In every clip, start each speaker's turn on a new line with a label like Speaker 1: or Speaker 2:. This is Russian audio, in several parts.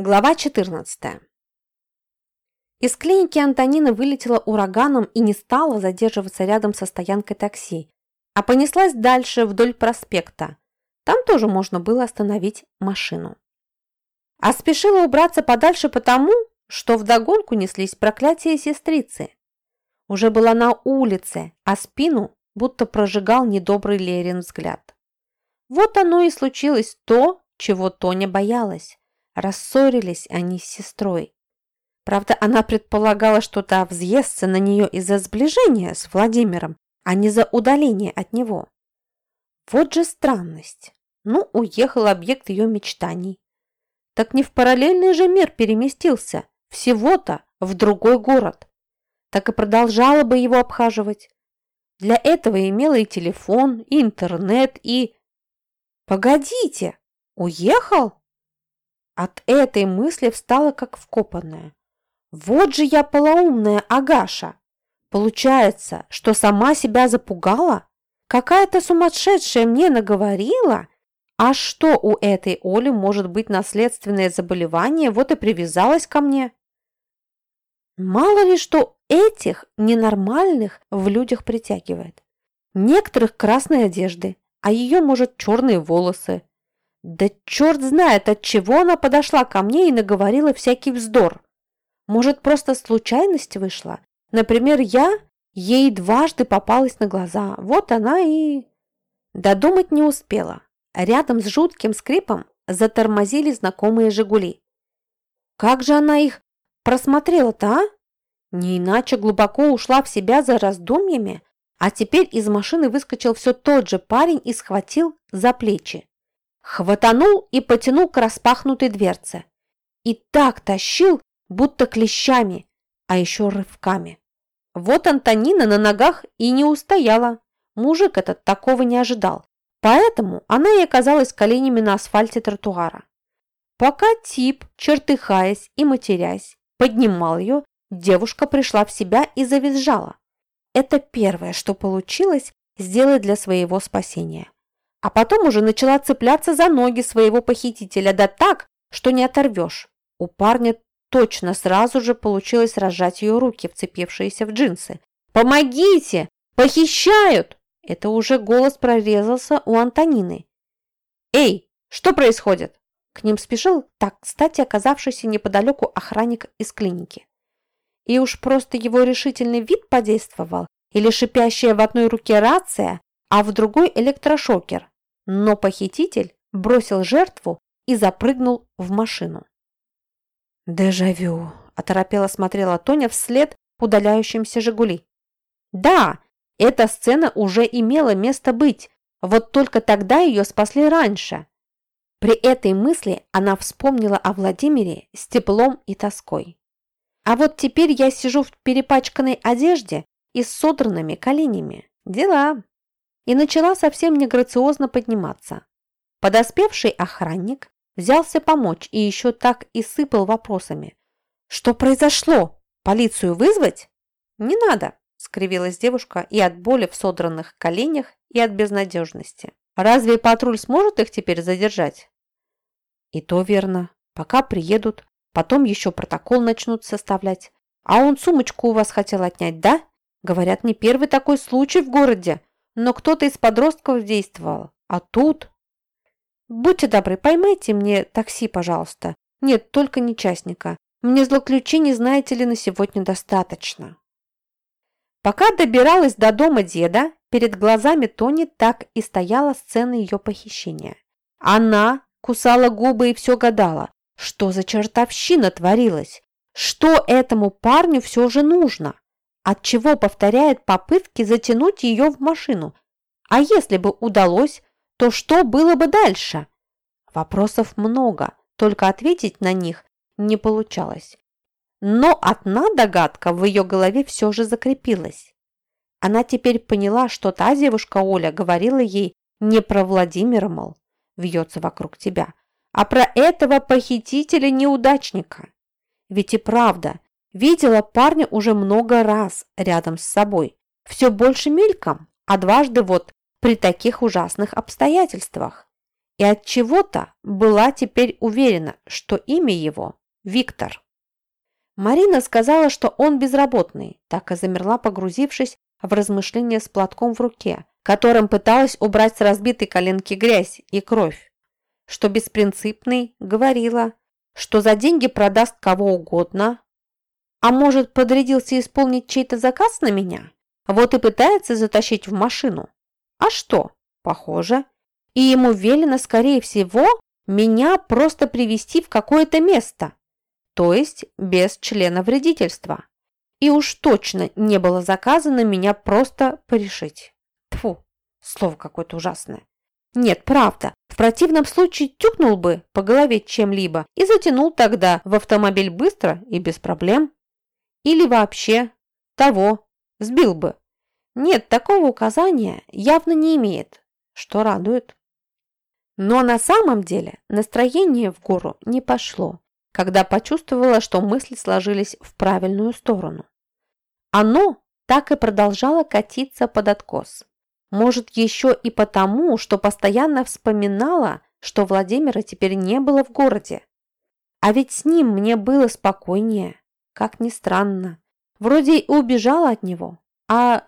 Speaker 1: Глава 14. Из клиники Антонина вылетела ураганом и не стала задерживаться рядом со стоянкой такси, а понеслась дальше вдоль проспекта. Там тоже можно было остановить машину. А спешила убраться подальше потому, что вдогонку неслись проклятия сестрицы. Уже была на улице, а спину будто прожигал недобрый Лерин взгляд. Вот оно и случилось то, чего Тоня боялась. Рассорились они с сестрой. Правда, она предполагала, что та взъестся на нее из-за сближения с Владимиром, а не за удаление от него. Вот же странность. Ну, уехал объект ее мечтаний. Так не в параллельный же мир переместился, всего-то в другой город. Так и продолжала бы его обхаживать. Для этого имела и телефон, и интернет, и... Погодите, уехал? От этой мысли встала как вкопанная. Вот же я полоумная Агаша. Получается, что сама себя запугала? Какая-то сумасшедшая мне наговорила? А что у этой Оли может быть наследственное заболевание, вот и привязалась ко мне? Мало ли что этих ненормальных в людях притягивает. Некоторых красной одежды, а ее, может, черные волосы. Да черт знает, от чего она подошла ко мне и наговорила всякий вздор. Может, просто случайность вышла? Например, я ей дважды попалась на глаза. Вот она и... Додумать не успела. Рядом с жутким скрипом затормозили знакомые «Жигули». Как же она их просмотрела-то, а? Не иначе глубоко ушла в себя за раздумьями, а теперь из машины выскочил все тот же парень и схватил за плечи. Хватанул и потянул к распахнутой дверце. И так тащил, будто клещами, а еще рывками. Вот Антонина на ногах и не устояла. Мужик этот такого не ожидал. Поэтому она и оказалась коленями на асфальте тротуара. Пока тип, чертыхаясь и матерясь, поднимал ее, девушка пришла в себя и завизжала. Это первое, что получилось сделать для своего спасения а потом уже начала цепляться за ноги своего похитителя, да так, что не оторвешь. У парня точно сразу же получилось разжать ее руки, вцепившиеся в джинсы. «Помогите! Похищают!» Это уже голос прорезался у Антонины. «Эй, что происходит?» К ним спешил, так, кстати, оказавшийся неподалеку охранник из клиники. И уж просто его решительный вид подействовал, или шипящая в одной руке рация, а в другой электрошокер. Но похититель бросил жертву и запрыгнул в машину. «Дежавю!» – оторопело смотрела Тоня вслед удаляющимся «Жигули». «Да, эта сцена уже имела место быть, вот только тогда ее спасли раньше». При этой мысли она вспомнила о Владимире с теплом и тоской. А вот теперь я сижу в перепачканной одежде и с содранными коленями. Дела и начала совсем неграциозно подниматься. Подоспевший охранник взялся помочь и еще так и сыпал вопросами. «Что произошло? Полицию вызвать?» «Не надо», – скривилась девушка и от боли в содранных коленях, и от безнадежности. «Разве патруль сможет их теперь задержать?» «И то верно. Пока приедут, потом еще протокол начнут составлять. А он сумочку у вас хотел отнять, да? Говорят, не первый такой случай в городе но кто-то из подростков действовал. А тут... Будьте добры, поймайте мне такси, пожалуйста. Нет, только не частника. Мне злоключений, знаете ли, на сегодня достаточно. Пока добиралась до дома деда, перед глазами Тони так и стояла сцена ее похищения. Она кусала губы и все гадала, что за чертовщина творилась, что этому парню все же нужно отчего повторяет попытки затянуть ее в машину. А если бы удалось, то что было бы дальше? Вопросов много, только ответить на них не получалось. Но одна догадка в ее голове все же закрепилась. Она теперь поняла, что та девушка Оля говорила ей не про Владимира, мол, вьется вокруг тебя, а про этого похитителя-неудачника. Ведь и правда, Видела парня уже много раз рядом с собой. Все больше мельком, а дважды вот при таких ужасных обстоятельствах. И от чего-то была теперь уверена, что имя его – Виктор. Марина сказала, что он безработный, так и замерла, погрузившись в размышления с платком в руке, которым пыталась убрать с разбитой коленки грязь и кровь. Что беспринципный, говорила, что за деньги продаст кого угодно. А может, подрядился исполнить чей-то заказ на меня? Вот и пытается затащить в машину. А что? Похоже. И ему велено, скорее всего, меня просто привести в какое-то место, то есть без члена вредительства. И уж точно не было заказано меня просто порешить. Тфу, слово какое-то ужасное. Нет, правда, в противном случае тюкнул бы по голове чем-либо и затянул тогда в автомобиль быстро и без проблем. Или вообще того, сбил бы. Нет, такого указания явно не имеет, что радует. Но на самом деле настроение в гору не пошло, когда почувствовала, что мысли сложились в правильную сторону. Оно так и продолжало катиться под откос. Может, еще и потому, что постоянно вспоминала, что Владимира теперь не было в городе. А ведь с ним мне было спокойнее, как ни странно. Вроде и убежала от него, а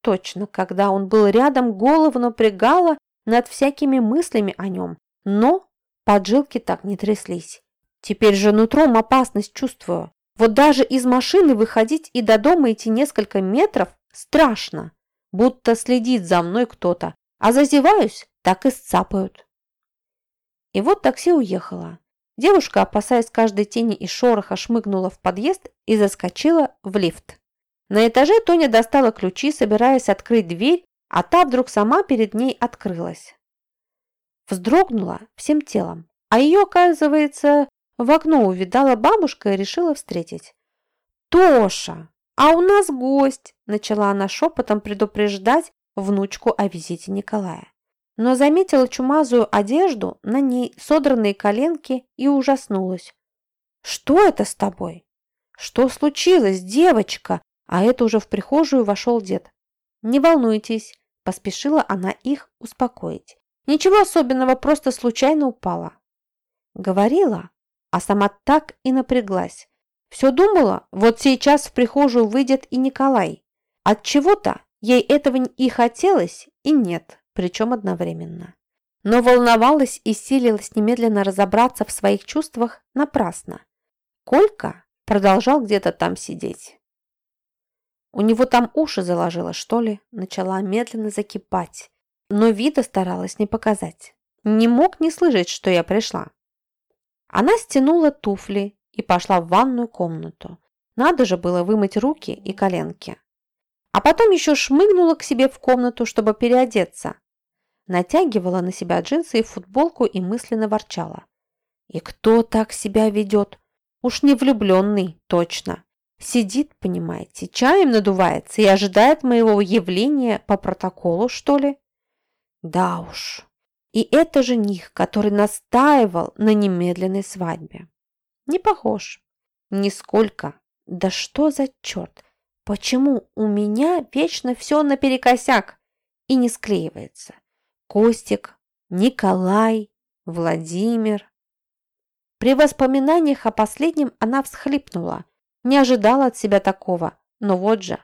Speaker 1: точно, когда он был рядом, голову напрягала над всякими мыслями о нем, но поджилки так не тряслись. Теперь же нутром опасность чувствую. Вот даже из машины выходить и до дома идти несколько метров страшно, будто следит за мной кто-то, а зазеваюсь, так и сцапают. И вот такси уехало. Девушка, опасаясь каждой тени и шороха, шмыгнула в подъезд и заскочила в лифт. На этаже Тоня достала ключи, собираясь открыть дверь, а та вдруг сама перед ней открылась. Вздрогнула всем телом, а ее, оказывается, в окно увидала бабушка и решила встретить. «Тоша, а у нас гость!» – начала она шепотом предупреждать внучку о визите Николая. Но заметила чумазую одежду, на ней содранные коленки и ужаснулась. «Что это с тобой? Что случилось, девочка?» А это уже в прихожую вошел дед. «Не волнуйтесь», – поспешила она их успокоить. «Ничего особенного, просто случайно упала». Говорила, а сама так и напряглась. Все думала, вот сейчас в прихожую выйдет и Николай. От чего-то ей этого и хотелось, и нет, причем одновременно. Но волновалась и силилась немедленно разобраться в своих чувствах напрасно. Колька продолжал где-то там сидеть. У него там уши заложило, что ли, начала медленно закипать, но вида старалась не показать. Не мог не слышать, что я пришла. Она стянула туфли и пошла в ванную комнату. Надо же было вымыть руки и коленки. А потом еще шмыгнула к себе в комнату, чтобы переодеться. Натягивала на себя джинсы и футболку и мысленно ворчала. И кто так себя ведет? Уж не влюбленный, точно. Сидит, понимаете, чаем надувается и ожидает моего явления по протоколу, что ли? Да уж, и это жених, который настаивал на немедленной свадьбе. Не похож. Нисколько. Да что за черт? Почему у меня вечно все наперекосяк и не склеивается? Костик, Николай, Владимир. При воспоминаниях о последнем она всхлипнула. Не ожидала от себя такого, но вот же.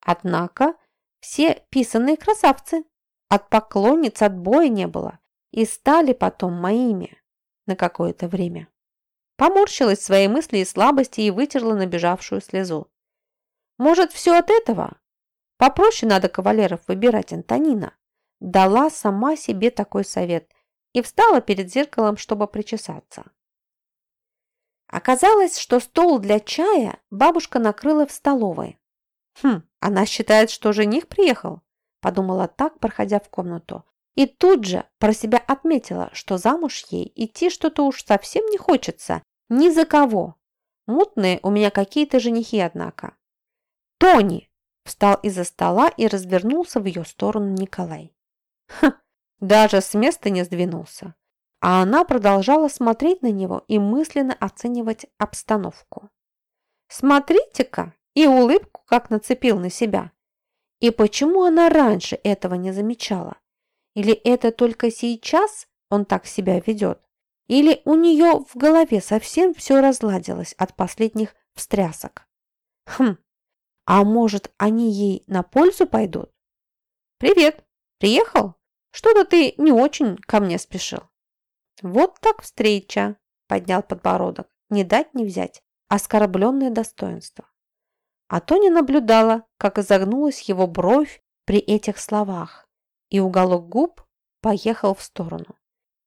Speaker 1: Однако все писанные красавцы. От поклонниц отбоя не было и стали потом моими на какое-то время. Поморщилась своей мысли и слабости и вытерла набежавшую слезу. Может, все от этого? Попроще надо кавалеров выбирать, Антонина. Дала сама себе такой совет и встала перед зеркалом, чтобы причесаться. Оказалось, что стол для чая бабушка накрыла в столовой. Хм, она считает, что жених приехал? Подумала так, проходя в комнату. И тут же про себя отметила, что замуж ей идти что-то уж совсем не хочется. Ни за кого. Мутные у меня какие-то женихи, однако. «Тони!» – встал из-за стола и развернулся в ее сторону Николай. Ха, даже с места не сдвинулся. А она продолжала смотреть на него и мысленно оценивать обстановку. «Смотрите-ка!» и улыбку как нацепил на себя. И почему она раньше этого не замечала? Или это только сейчас он так себя ведет? Или у нее в голове совсем все разладилось от последних встрясок? Хм, а может, они ей на пользу пойдут? «Привет! Приехал? Что-то ты не очень ко мне спешил». «Вот так встреча!» – поднял подбородок. Не дать не взять. Оскорбленное достоинство. А то не наблюдала, как изогнулась его бровь при этих словах, и уголок губ поехал в сторону.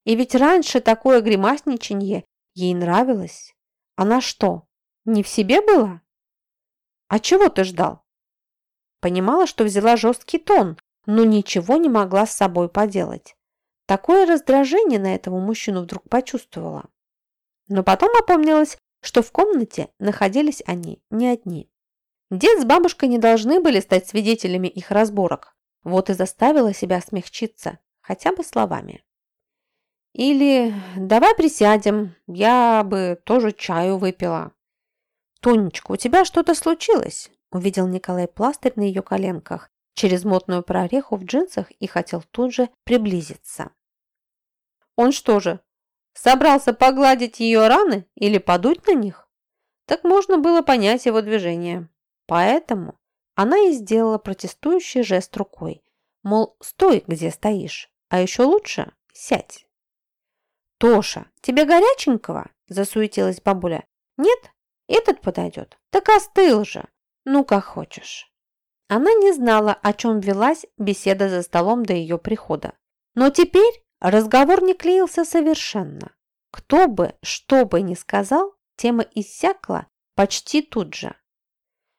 Speaker 1: И ведь раньше такое гримасничанье ей нравилось. Она что, не в себе была? А чего ты ждал? Понимала, что взяла жесткий тон, но ничего не могла с собой поделать. Такое раздражение на этого мужчину вдруг почувствовала. Но потом опомнилась, что в комнате находились они не одни. Дед с бабушкой не должны были стать свидетелями их разборок, вот и заставила себя смягчиться, хотя бы словами. Или «давай присядем, я бы тоже чаю выпила». «Тонечка, у тебя что-то случилось?» увидел Николай пластырь на ее коленках через мотную прореху в джинсах и хотел тут же приблизиться. Он что же, собрался погладить ее раны или подуть на них? Так можно было понять его движение. Поэтому она и сделала протестующий жест рукой, мол, стой, где стоишь, а еще лучше сядь. «Тоша, тебе горяченького?» – засуетилась бабуля. «Нет, этот подойдет. Так остыл же. Ну, как хочешь». Она не знала, о чем велась беседа за столом до ее прихода. Но теперь разговор не клеился совершенно. Кто бы, что бы ни сказал, тема иссякла почти тут же.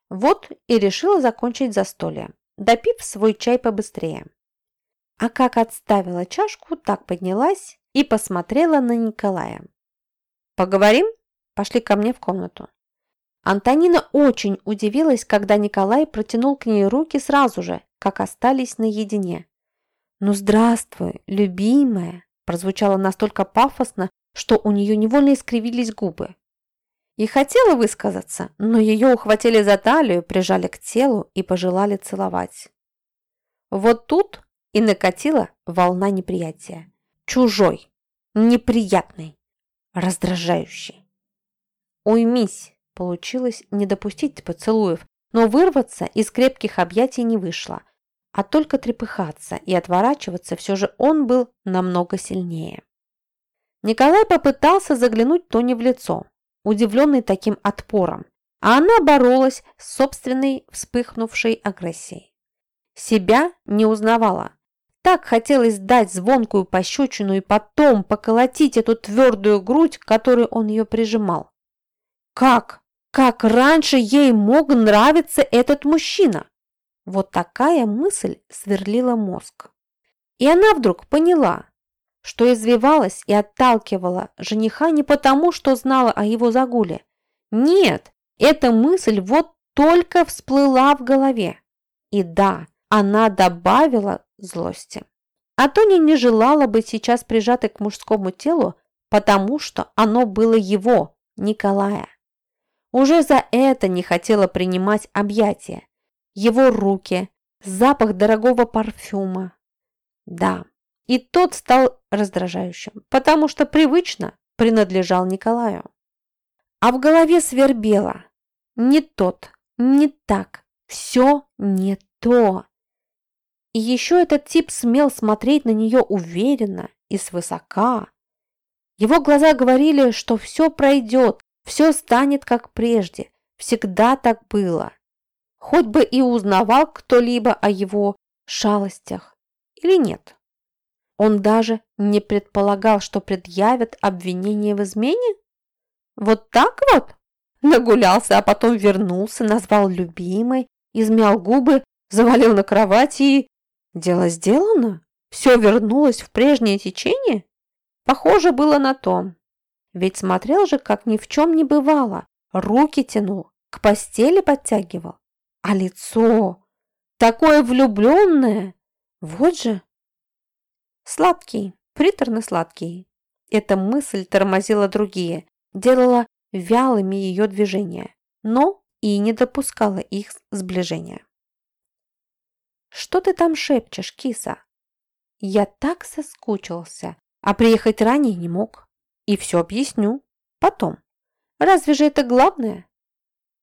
Speaker 1: Вот и решила закончить застолье, допив свой чай побыстрее. А как отставила чашку, так поднялась и посмотрела на Николая. «Поговорим?» Пошли ко мне в комнату. Антонина очень удивилась, когда Николай протянул к ней руки сразу же, как остались наедине. «Ну, здравствуй, любимая!» прозвучало настолько пафосно, что у нее невольно искривились губы. И хотела высказаться, но ее ухватили за талию, прижали к телу и пожелали целовать. Вот тут и накатила волна неприятия. Чужой, неприятный, раздражающий. «Уймись!» Получилось не допустить поцелуев, но вырваться из крепких объятий не вышло, а только трепыхаться и отворачиваться все же он был намного сильнее. Николай попытался заглянуть Тоне в лицо, удивленный таким отпором, а она боролась с собственной вспыхнувшей агрессией. Себя не узнавала. Так хотелось дать звонкую пощечину и потом поколотить эту твердую грудь, которой он ее прижимал. Как? Как раньше ей мог нравиться этот мужчина? Вот такая мысль сверлила мозг. И она вдруг поняла, что извивалась и отталкивала жениха не потому, что знала о его загуле. Нет, эта мысль вот только всплыла в голове. И да, она добавила злости. А Тоня не желала быть сейчас прижатой к мужскому телу, потому что оно было его, Николая. Уже за это не хотела принимать объятия. Его руки, запах дорогого парфюма. Да, и тот стал раздражающим, потому что привычно принадлежал Николаю. А в голове свербело. Не тот, не так, все не то. И еще этот тип смел смотреть на нее уверенно и свысока. Его глаза говорили, что все пройдет, все станет как прежде, всегда так было. Хоть бы и узнавал кто-либо о его шалостях или нет. Он даже не предполагал, что предъявят обвинение в измене? Вот так вот? Нагулялся, а потом вернулся, назвал любимой, измял губы, завалил на кровати и... Дело сделано? Все вернулось в прежнее течение? Похоже было на то. Ведь смотрел же, как ни в чем не бывало. Руки тянул, к постели подтягивал. А лицо такое влюбленное. Вот же Сладкий, приторно-сладкий. Эта мысль тормозила другие, делала вялыми ее движения, но и не допускала их сближения. «Что ты там шепчешь, киса?» «Я так соскучился. а приехать ранее не мог. И все объясню. Потом. Разве же это главное?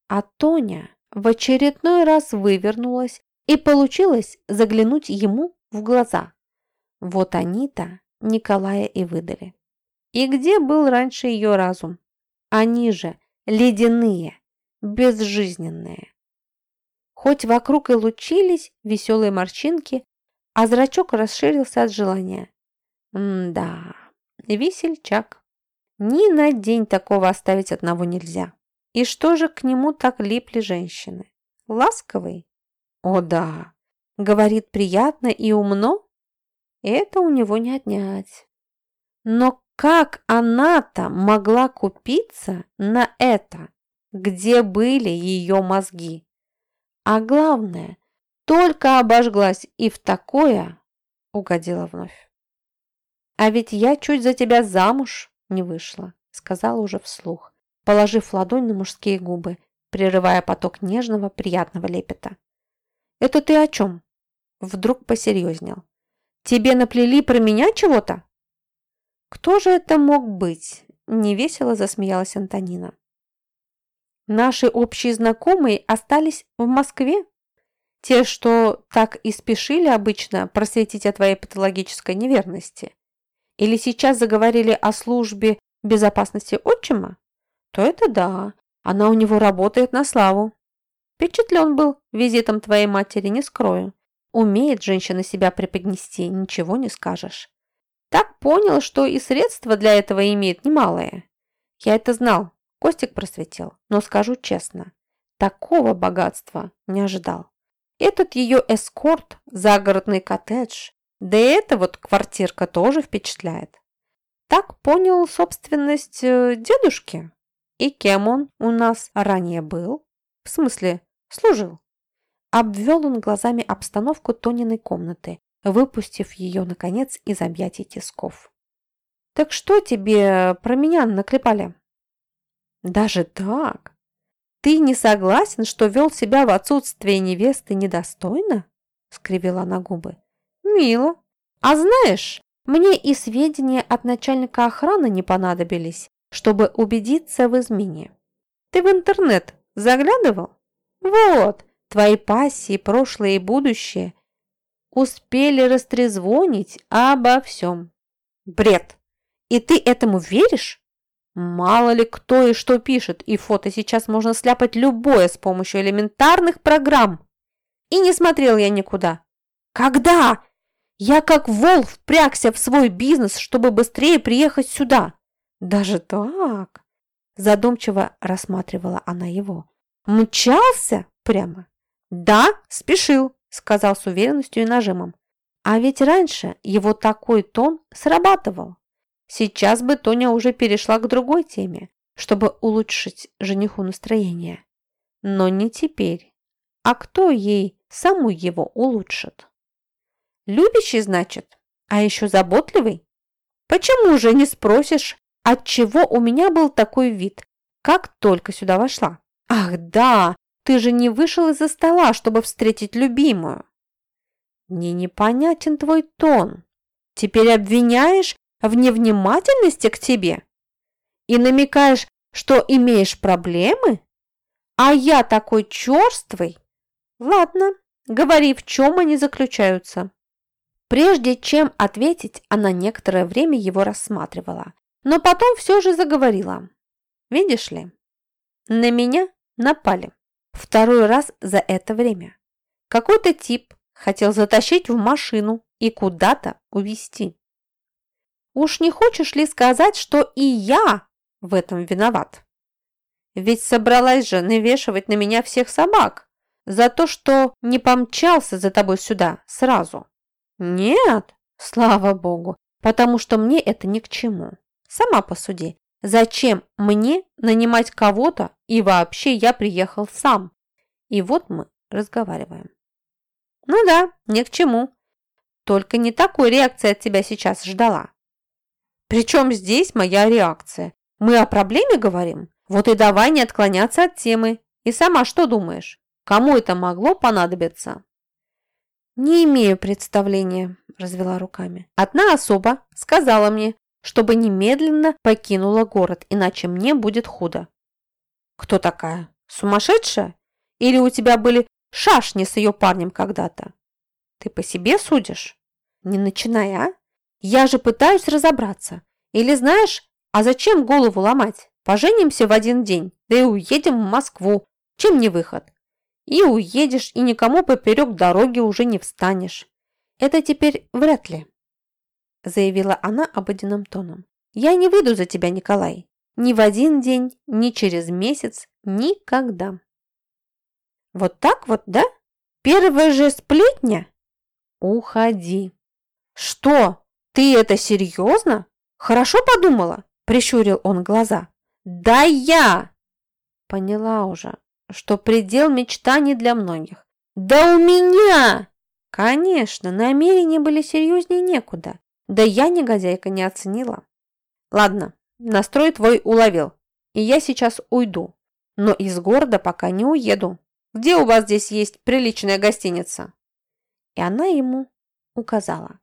Speaker 1: А Тоня в очередной раз вывернулась и получилось заглянуть ему в глаза. Вот они-то Николая и выдали. И где был раньше ее разум? Они же ледяные, безжизненные. Хоть вокруг и лучились веселые морщинки, а зрачок расширился от желания. М-да, весельчак. Ни на день такого оставить одного нельзя. И что же к нему так липли женщины? Ласковый? О да, говорит приятно и умно. Это у него не отнять. Но как она-то могла купиться на это? Где были ее мозги? А главное, только обожглась и в такое угодила вновь. «А ведь я чуть за тебя замуж не вышла», сказала уже вслух, положив ладонь на мужские губы, прерывая поток нежного, приятного лепета. «Это ты о чем?» Вдруг посерьезнел. «Тебе наплели про меня чего-то?» «Кто же это мог быть?» Невесело засмеялась Антонина. «Наши общие знакомые остались в Москве. Те, что так и спешили обычно просветить о твоей патологической неверности. Или сейчас заговорили о службе безопасности отчима? То это да, она у него работает на славу. Впечатлен был визитом твоей матери, не скрою. Умеет женщина себя преподнести, ничего не скажешь. Так понял, что и средства для этого имеет немалые. Я это знал, Костик просветил, но скажу честно, такого богатства не ожидал. Этот ее эскорт, загородный коттедж, да и эта вот квартирка тоже впечатляет. Так понял собственность э, дедушки? И кем он у нас ранее был? В смысле, служил? Обвел он глазами обстановку Тониной комнаты, выпустив ее, наконец, из объятий тисков. «Так что тебе про меня наклепали?» «Даже так? Ты не согласен, что вел себя в отсутствие невесты недостойно?» скривила она губы. «Мило. А знаешь, мне и сведения от начальника охраны не понадобились, чтобы убедиться в измене. Ты в интернет заглядывал? Вот, твои пассии, прошлое и будущее успели растрезвонить обо всем. Бред! И ты этому веришь? Мало ли кто и что пишет, и фото сейчас можно сляпать любое с помощью элементарных программ. И не смотрел я никуда. Когда? Я как вол впрягся в свой бизнес, чтобы быстрее приехать сюда. Даже так? Задумчиво рассматривала она его. Мчался прямо? Да, спешил сказал с уверенностью и нажимом. А ведь раньше его такой тон срабатывал. Сейчас бы Тоня уже перешла к другой теме, чтобы улучшить жениху настроение. Но не теперь. А кто ей саму его улучшит? Любящий, значит? А еще заботливый? Почему же не спросишь, от чего у меня был такой вид, как только сюда вошла? Ах, да, ты же не вышел из-за стола, чтобы встретить любимую. Мне непонятен твой тон. Теперь обвиняешь в невнимательности к тебе? И намекаешь, что имеешь проблемы? А я такой черствый? Ладно, говори, в чем они заключаются. Прежде чем ответить, она некоторое время его рассматривала, но потом все же заговорила. Видишь ли, на меня напали. Второй раз за это время. Какой-то тип хотел затащить в машину и куда-то увезти. Уж не хочешь ли сказать, что и я в этом виноват? Ведь собралась же навешивать на меня всех собак за то, что не помчался за тобой сюда сразу. Нет, слава богу, потому что мне это ни к чему. Сама посуди, Зачем мне нанимать кого-то, и вообще я приехал сам? И вот мы разговариваем. Ну да, ни к чему. Только не такой реакции от тебя сейчас ждала. Причем здесь моя реакция? Мы о проблеме говорим? Вот и давай не отклоняться от темы. И сама что думаешь? Кому это могло понадобиться? «Не имею представления», – развела руками. «Одна особа сказала мне, чтобы немедленно покинула город, иначе мне будет худо». «Кто такая? Сумасшедшая? Или у тебя были шашни с ее парнем когда-то?» «Ты по себе судишь?» «Не начинай, а? Я же пытаюсь разобраться. Или знаешь, а зачем голову ломать? Поженимся в один день, да и уедем в Москву. Чем не выход? И уедешь, и никому поперек дороги уже не встанешь. Это теперь вряд ли, заявила она обыденным тоном. Я не выйду за тебя, Николай. Ни в один день, ни через месяц, никогда. Вот так вот, да? Первая же сплетня? Уходи. Что? Ты это серьезно? Хорошо подумала? Прищурил он глаза. Да я! Поняла уже, что предел мечтаний для многих. Да у меня! Конечно, намерения были серьезнее некуда. Да я, негодяйка, не оценила. Ладно, настрой твой уловил, и я сейчас уйду. Но из города пока не уеду. Где у вас здесь есть приличная гостиница? И она ему указала.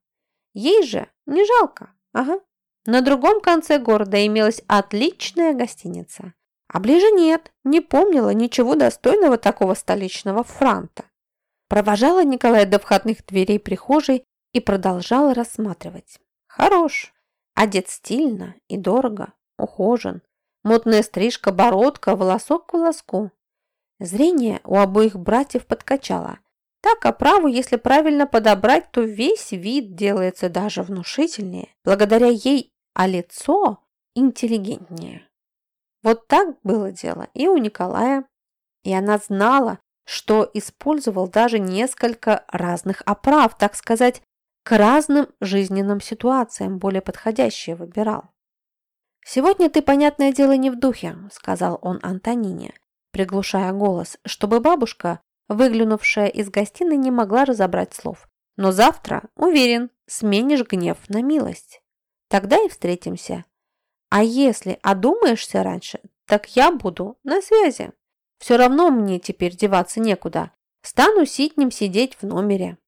Speaker 1: Ей же не жалко. Ага. На другом конце города имелась отличная гостиница. А ближе нет, не помнила ничего достойного такого столичного франта. Провожала Николая до входных дверей прихожей и продолжала рассматривать. Хорош, одет стильно и дорого, ухожен. Модная стрижка, бородка, волосок к волоску. Зрение у обоих братьев подкачало. Так оправу, если правильно подобрать, то весь вид делается даже внушительнее, благодаря ей, а лицо интеллигентнее. Вот так было дело и у Николая. И она знала, что использовал даже несколько разных оправ, так сказать, к разным жизненным ситуациям более подходящие выбирал. «Сегодня ты, понятное дело, не в духе», – сказал он Антонине, приглушая голос, чтобы бабушка, выглянувшая из гостиной, не могла разобрать слов. «Но завтра, уверен, сменишь гнев на милость. Тогда и встретимся. А если одумаешься раньше, так я буду на связи. Все равно мне теперь деваться некуда. Стану ситнем сидеть в номере.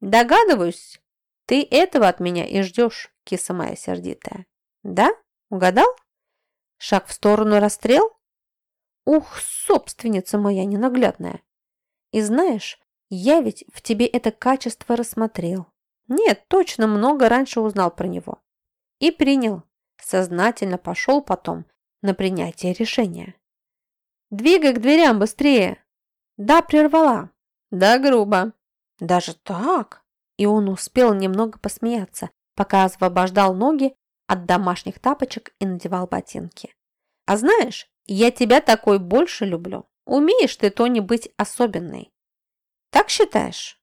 Speaker 1: Догадываюсь, ты этого от меня и ждешь, киса моя сердитая. Да? Угадал? Шаг в сторону расстрел? Ух, собственница моя ненаглядная. И знаешь, я ведь в тебе это качество рассмотрел. Нет, точно много раньше узнал про него. И принял сознательно пошел потом на принятие решения. «Двигай к дверям быстрее!» «Да, прервала!» «Да, грубо!» «Даже так?» И он успел немного посмеяться, пока освобождал ноги от домашних тапочек и надевал ботинки. «А знаешь, я тебя такой больше люблю. Умеешь ты, Тони, быть особенной». «Так считаешь?»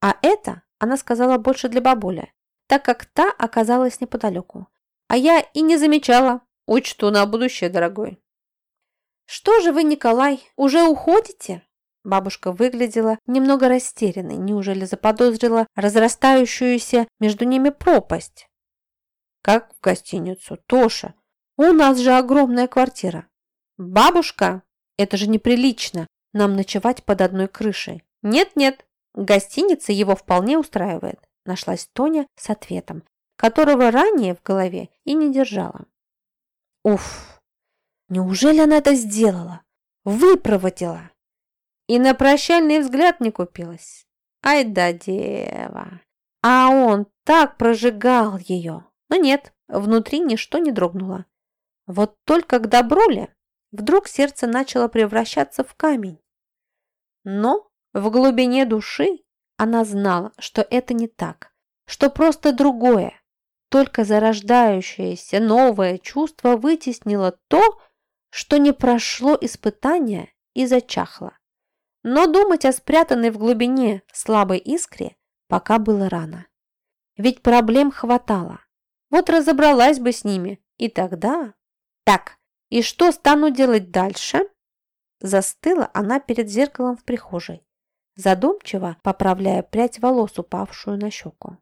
Speaker 1: А это она сказала больше для бабули, так как та оказалась неподалеку. А я и не замечала. Учту на будущее, дорогой. Что же вы, Николай, уже уходите? Бабушка выглядела немного растерянной. Неужели заподозрила разрастающуюся между ними пропасть? Как в гостиницу, Тоша. У нас же огромная квартира. Бабушка, это же неприлично, нам ночевать под одной крышей. Нет-нет, гостиница его вполне устраивает. Нашлась Тоня с ответом, которого ранее в голове и не держала. Уф! Неужели она это сделала? Выпроводила! И на прощальный взгляд не купилась. Ай да дева! А он так прожигал ее. Но нет, внутри ничто не дрогнуло. Вот только к добру ли, вдруг сердце начало превращаться в камень. Но в глубине души она знала, что это не так, что просто другое, только зарождающееся новое чувство вытеснило то, что не прошло испытания и зачахло. Но думать о спрятанной в глубине слабой искре пока было рано. Ведь проблем хватало. Вот разобралась бы с ними, и тогда... Так, и что стану делать дальше? Застыла она перед зеркалом в прихожей, задумчиво поправляя прядь волос, упавшую на щеку.